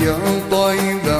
يا طيبة.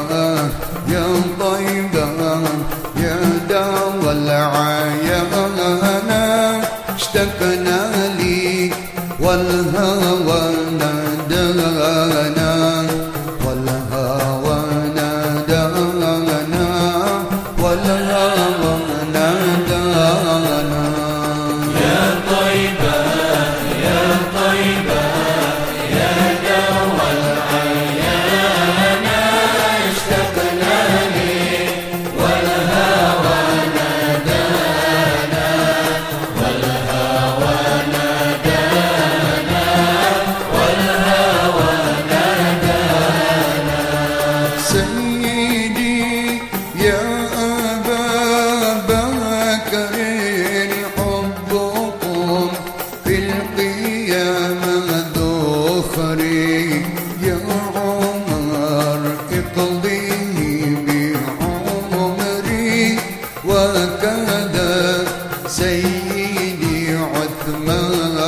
وكذا سيدي عثمان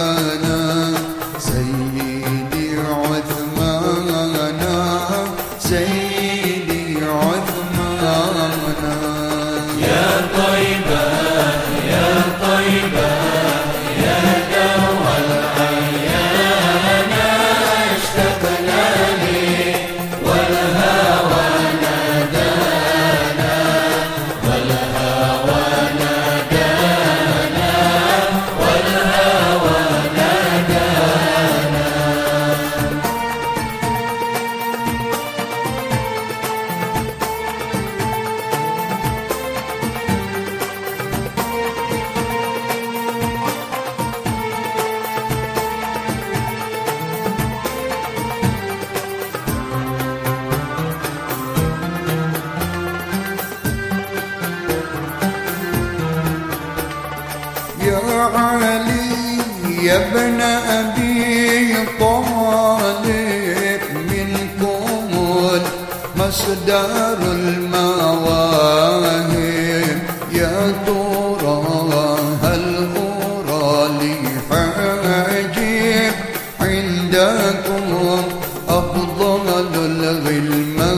سيدي سيدي علي يا ابن أبي طالب منكم مصدر المواهب. يا ترى هل أرى لي حاجب عندكم أفضل الغلمان.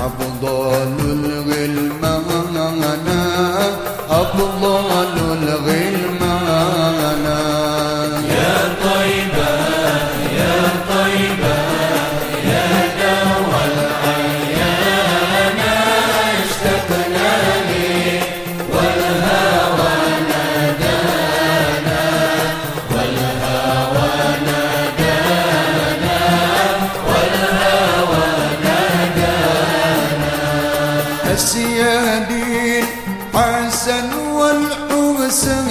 أفضل الغلمان. أفضل الغلمان والحسين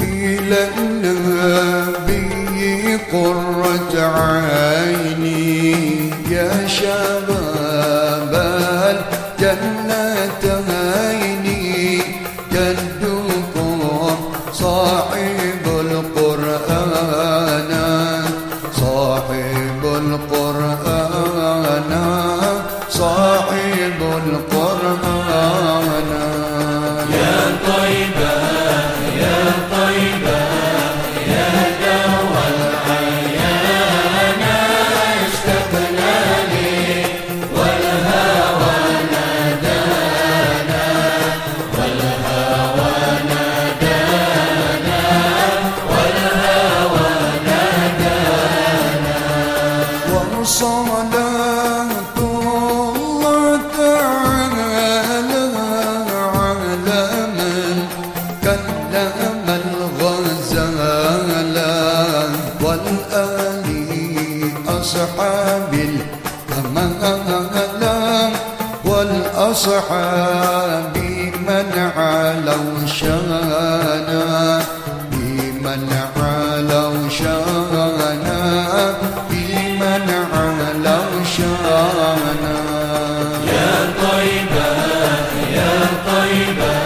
إلى النبي قرة عيني. يا شباب أصحاب الأمانة والأصحاب من علوا شانا بمن علوا شانا بمن علوا شانا. يا طيبة يا طيبة.